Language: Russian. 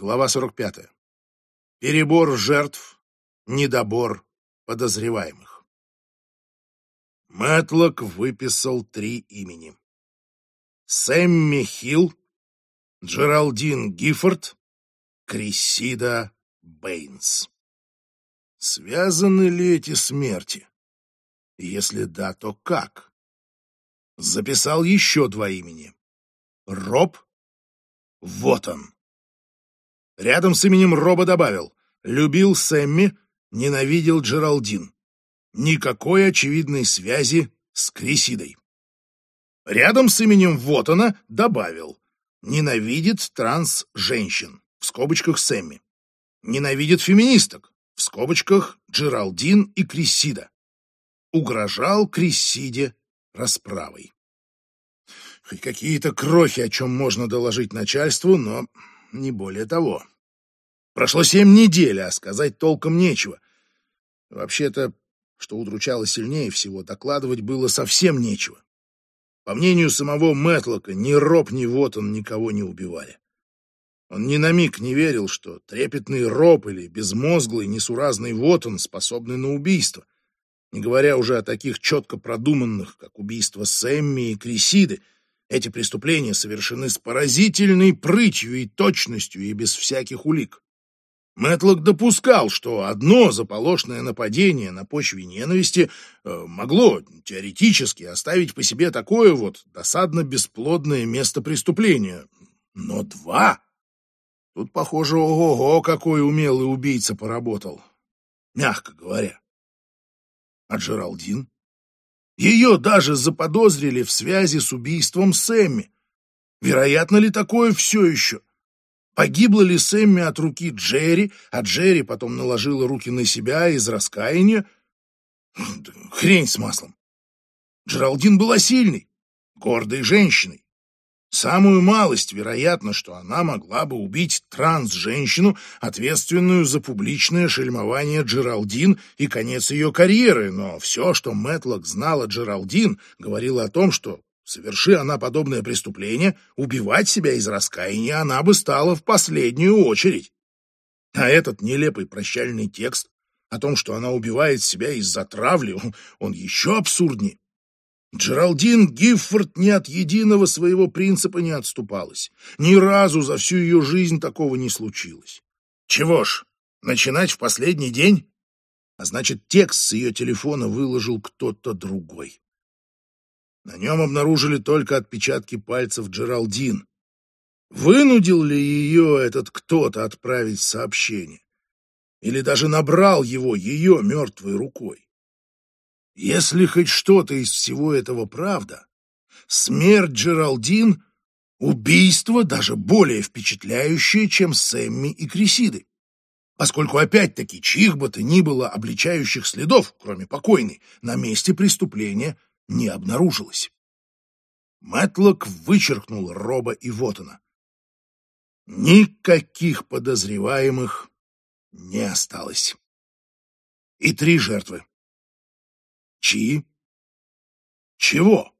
Глава 45. Перебор жертв, недобор подозреваемых. Мэтлок выписал три имени. Сэмми Хилл, Джералдин Гиффорд, Крисида Бэйнс. Связаны ли эти смерти? Если да, то как? Записал еще два имени. Роб. Вот он. Рядом с именем Роба добавил «Любил Сэмми, ненавидел Джералдин». Никакой очевидной связи с Крисидой. Рядом с именем вот она добавил «Ненавидит транс-женщин» в скобочках Сэмми. Ненавидит феминисток в скобочках Джералдин и Крисида. Угрожал Крисиде расправой. Хоть какие-то крохи, о чем можно доложить начальству, но не более того. Прошло семь недель, а сказать толком нечего. Вообще-то, что удручало сильнее всего, докладывать было совсем нечего. По мнению самого Мэтлока, ни Роб, ни Вотон никого не убивали. Он ни на миг не верил, что трепетный Роб или безмозглый, несуразный Вотон способны на убийство, не говоря уже о таких четко продуманных, как убийство Сэмми и Крисиды, эти преступления совершены с поразительной прытью и точностью и без всяких улик. Мэтлок допускал, что одно заполошное нападение на почве ненависти э, могло теоретически оставить по себе такое вот досадно-бесплодное место преступления. Но два... Тут, похоже, ого-го, какой умелый убийца поработал. Мягко говоря. А Джералдин? Ее даже заподозрили в связи с убийством Сэмми. Вероятно ли такое все еще? Погибла ли Сэмми от руки Джерри, а Джерри потом наложила руки на себя из раскаяния? Хрень с маслом. Джералдин была сильной, гордой женщиной. Самую малость вероятно, что она могла бы убить транс-женщину, ответственную за публичное шельмование Джералдин и конец ее карьеры, но все, что Мэтлок знала Джералдин, говорило о том, что, соверши она подобное преступление, убивать себя из раскаяния она бы стала в последнюю очередь. А этот нелепый прощальный текст о том, что она убивает себя из-за травли, он еще абсурднее. Джералдин Гиффорд ни от единого своего принципа не отступалась. Ни разу за всю ее жизнь такого не случилось. Чего ж, начинать в последний день? А значит, текст с ее телефона выложил кто-то другой. На нем обнаружили только отпечатки пальцев Джералдин. Вынудил ли ее этот кто-то отправить сообщение? Или даже набрал его ее мертвой рукой? Если хоть что-то из всего этого правда, смерть Джералдин — убийство даже более впечатляющее, чем Сэмми и Крисиды. Поскольку опять-таки чьих бы то ни было обличающих следов, кроме покойной, на месте преступления не обнаружилось. Мэтлок вычеркнул Роба и Вотона. Никаких подозреваемых не осталось. И три жертвы. Чьи? Чего?